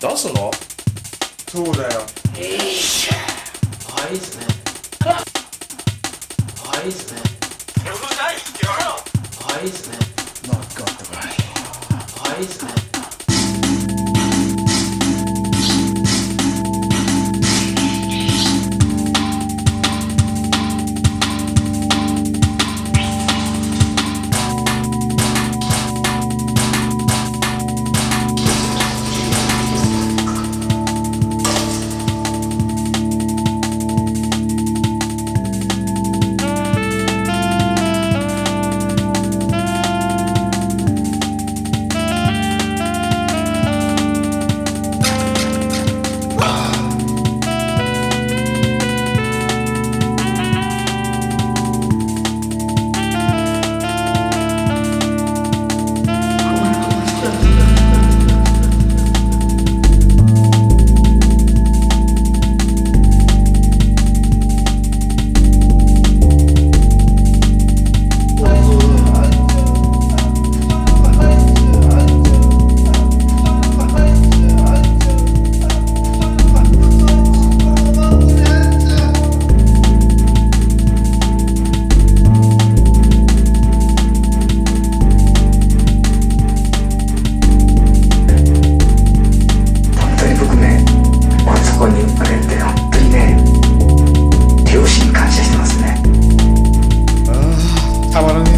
出すの？そうだよ。あいいっすね。あいいっすね。あいいっすね。あいいっすね tavanın